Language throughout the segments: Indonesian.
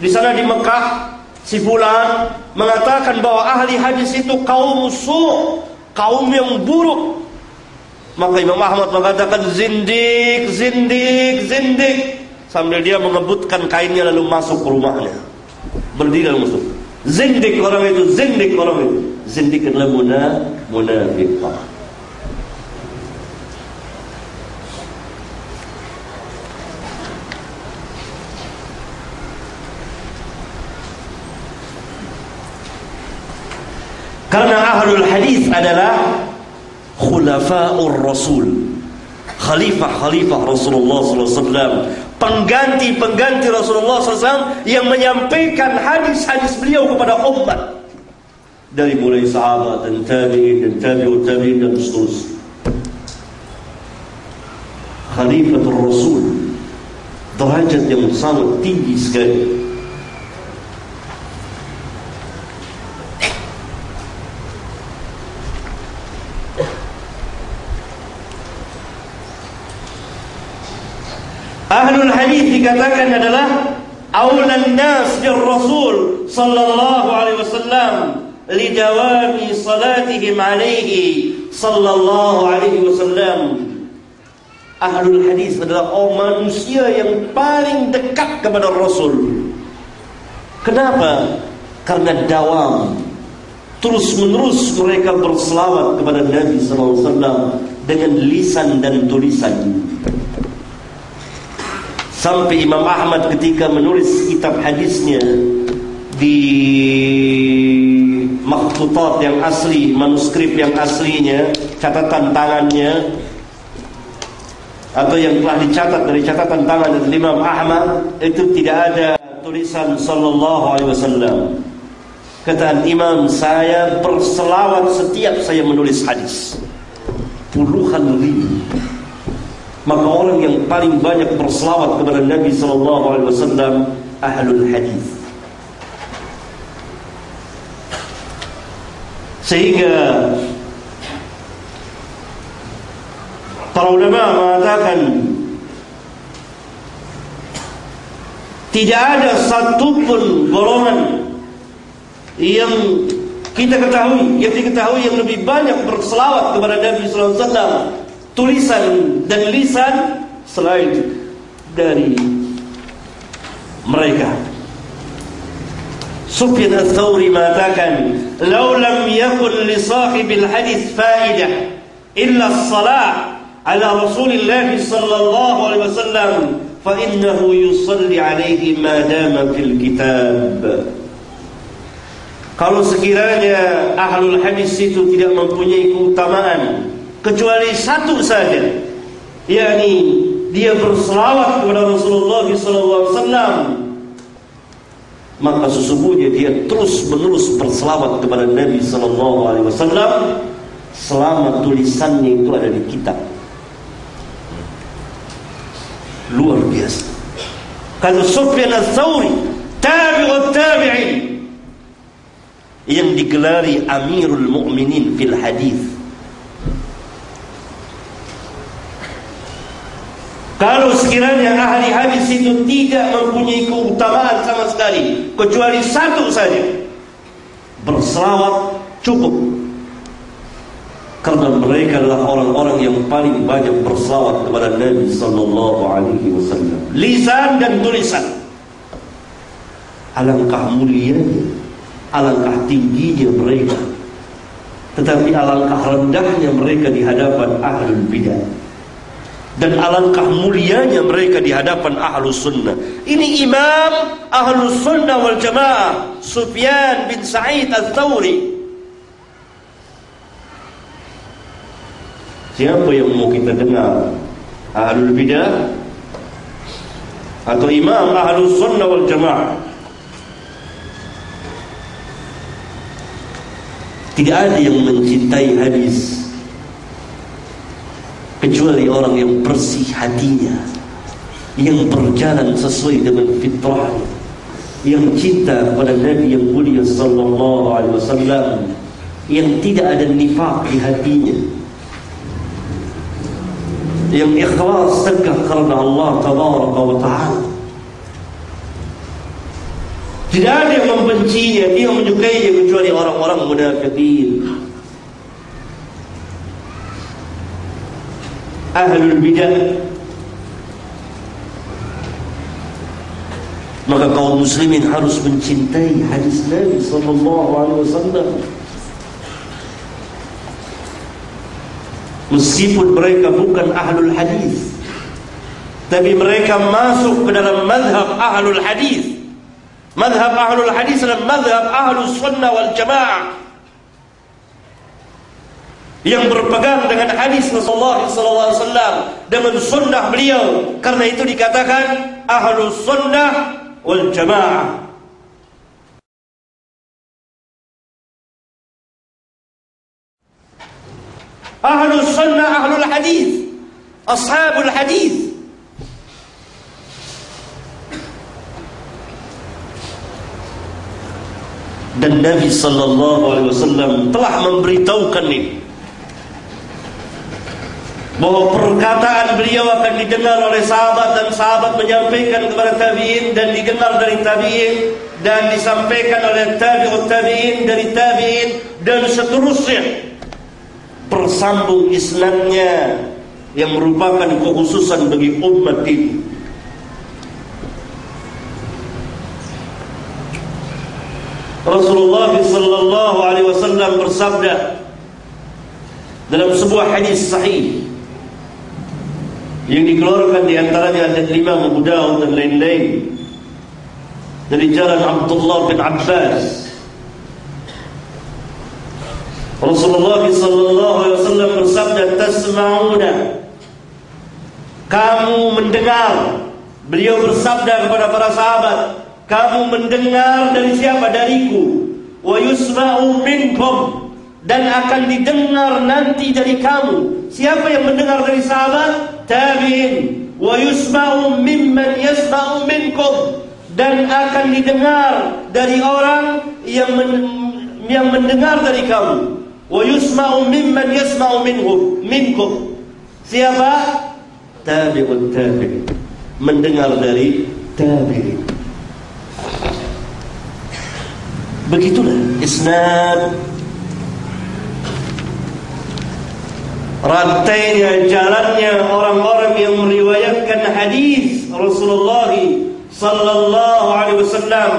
di sana di Mekah si fulan mengatakan bahwa ahli hadis itu kaum musuh, kaum yang buruk. Maka Imam Ahmad mengatakan zindik, zindik, zindik sambil dia mengebutkan kainnya lalu masuk ke rumahnya. Berdiri dalam masuk. Zindik orang itu, zindik orang itu. Zindik adalah munafik. Karena ahlul hadis adalah khulafaur rasul. Khalifah-khalifah Rasulullah SAW Pengganti-pengganti Rasulullah SAW Yang menyampaikan hadis-hadis beliau kepada umat Dari mulai sahabat dan tabi'in dan tabi'ut tabi'in dan seterusnya Khalifatul Rasul Derajat yang sangat tinggi sekali dikatakan adalah aulan nas bir Rasul sallallahu alaihi wasallam lidawami salatihim alaihi sallallahu alaihi wasallam. Ahlul hadis adalah orang manusia yang paling dekat kepada Rasul. Kenapa? Karena dawam terus menerus mereka berselawat kepada Nabi wasallam dengan lisan dan tulisan. Sampai Imam Ahmad ketika menulis kitab hadisnya di maktutat yang asli, manuskrip yang aslinya, catatan tangannya atau yang telah dicatat dari catatan tangan dari Imam Ahmad itu tidak ada tulisan sallallahu alaihi wasallam. Kata Imam saya berselawat setiap saya menulis hadis. Puluhan ribu maka orang yang paling banyak berselawat kepada Nabi sallallahu alaihi wasallam ahlul hadis. Sehingga para ulama mengatakan tidak ada satupun golongan yang kita ketahui, yang diketahui yang lebih banyak berselawat kepada Nabi sallallahu alaihi wasallam tulisan dan lisan selain dari mereka. Sufyan al-Thawri mengatakan, "Lau lam yakun li sahibil hadis faidah illa as-salah ala Rasulillah sallallahu alaihi wasallam, fa innahu yusalli alaihi ma dama fil kitab." Kalau sekiranya ahlul hadis itu tidak mempunyai keutamaan kecuali satu saja yakni dia berselawat kepada Rasulullah SAW maka sesungguhnya dia terus menerus berselawat kepada Nabi Wasallam selama tulisannya itu ada di kitab. Luar biasa. Kalau Sufyan al-Thawri tabi'ut tabi'in yang digelari Amirul Mukminin fil hadis Kalau sekiranya ahli hadis itu tidak mempunyai keutamaan sama sekali kecuali satu saja berselawat cukup. Karena mereka adalah orang-orang yang paling banyak berselawat kepada Nabi sallallahu alaihi wasallam. Lisan dan tulisan. Alangkah mulianya alangkah tingginya mereka. Tetapi alangkah rendahnya mereka di hadapan ahlul bidah dan alangkah mulianya mereka di hadapan ahlu sunnah. Ini imam ahlu sunnah wal jamaah Sufyan bin Sa'id al-Thawri. Siapa yang mau kita dengar ahlul bidah atau imam ahlu sunnah wal jamaah? Tidak ada yang mencintai hadis kecuali orang yang bersih hatinya yang berjalan sesuai dengan fitrahnya yang cinta kepada Nabi yang mulia sallallahu alaihi wasallam yang tidak ada nifak di hatinya yang ikhlas tegak karena Allah tabaraka wa taala Tidak ada yang membencinya, dia menyukainya kecuali orang-orang munafikin. Ahlul bidah maka kaum muslimin harus mencintai hadis Nabi sallallahu alaihi wasallam meskipun mereka bukan ahlul hadis tapi mereka masuk ke dalam madhab ahlul hadis madhab ahlul hadis adalah madhab ahlus sunnah wal jamaah yang berpegang dengan hadis Rasulullah SAW dengan sunnah beliau. Karena itu dikatakan ahlus sunnah wal jamaah. Ahlus sunnah ahlul hadis ashabul hadis. Dan Nabi sallallahu alaihi wasallam telah memberitahukan ini bahwa perkataan beliau akan didengar oleh sahabat dan sahabat menyampaikan kepada tabi'in dan didengar dari tabi'in dan disampaikan oleh tabi'ut tabi'in dari tabi'in dan seterusnya. Bersambung islamnya yang merupakan kekhususan bagi umat ini. Rasulullah sallallahu alaihi wasallam bersabda dalam sebuah hadis sahih yang dikeluarkan di antaranya ada lima Abu Dawud dan lain-lain. Dari jalan Abdullah bin Abbas. Rasulullah sallallahu alaihi wasallam bersabda tasma'una. Kamu mendengar. Beliau bersabda kepada para sahabat kamu mendengar dari siapa? Dariku. Wa yusma'u minkum. Dan akan didengar nanti dari kamu. Siapa yang mendengar dari sahabat tabi'in wa yusma'u mimman yasma'u minkum. Dan akan didengar dari orang yang yang mendengar dari kamu. Wa yusma'u mimman yasma'u minhum minkum. Siapa? Tabi'ut tabi' mendengar dari tabi'in. Begitulah isnad rantainya jalannya orang-orang yang meriwayatkan hadis Rasulullah sallallahu alaihi wasallam.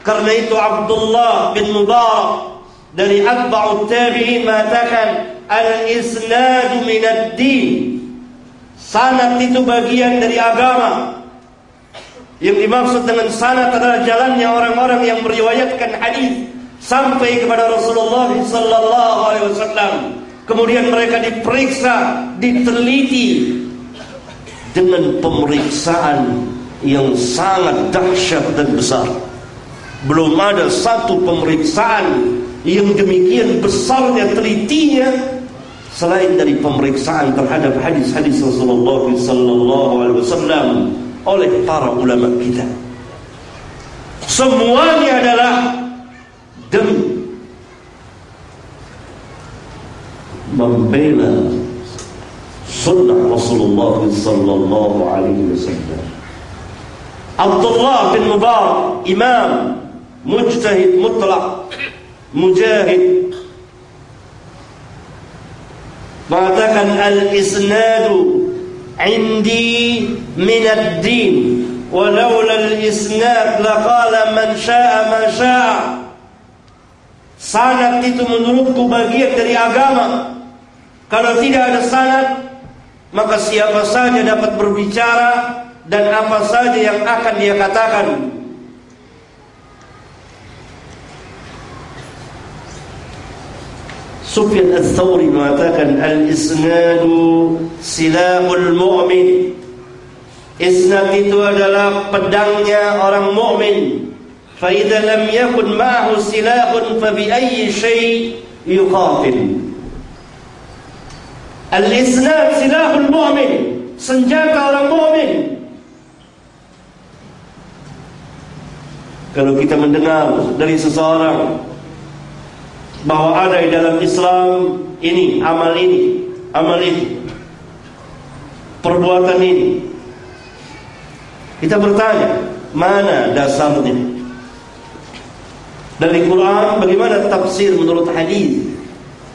Karena itu Abdullah bin Mubarak dari atba'ut tabi'in mengatakan al-isnad min ad-din sanad itu bagian dari agama. Yang dimaksud dengan sanad adalah jalannya orang-orang yang meriwayatkan hadis sampai kepada Rasulullah sallallahu alaihi wasallam. Kemudian mereka diperiksa, diteliti dengan pemeriksaan yang sangat dahsyat dan besar. Belum ada satu pemeriksaan yang demikian besarnya telitinya selain dari pemeriksaan terhadap hadis-hadis Rasulullah wasallam oleh para ulama kita. Semuanya adalah demi ربنا صلح رسول الله صلى الله عليه وسلم. عبد الله بن مبارك إمام مجتهد مطلق مجاهد. بعدك الإسناد عندي من الدين ولولا الإسناد لقال من شاء ما شاء. sanad itu menurutku bagian dari agama Kalau tidak ada sanad, maka siapa saja dapat berbicara dan apa saja yang akan dia katakan. Sufyan al-Thawri mengatakan Al-Isnadu silahul mu'min Isnad itu adalah pedangnya orang mu'min. Fa lam yakun ma'ahu silahun fa bi ayyi syai' yuqatil. Al-Islam silahul mu'min. Senjata orang mu'min. Kalau kita mendengar dari seseorang Bahwa ada di dalam Islam Ini, amal ini Amal itu Perbuatan ini Kita bertanya Mana dasarnya? Dari Quran bagaimana tafsir menurut hadis?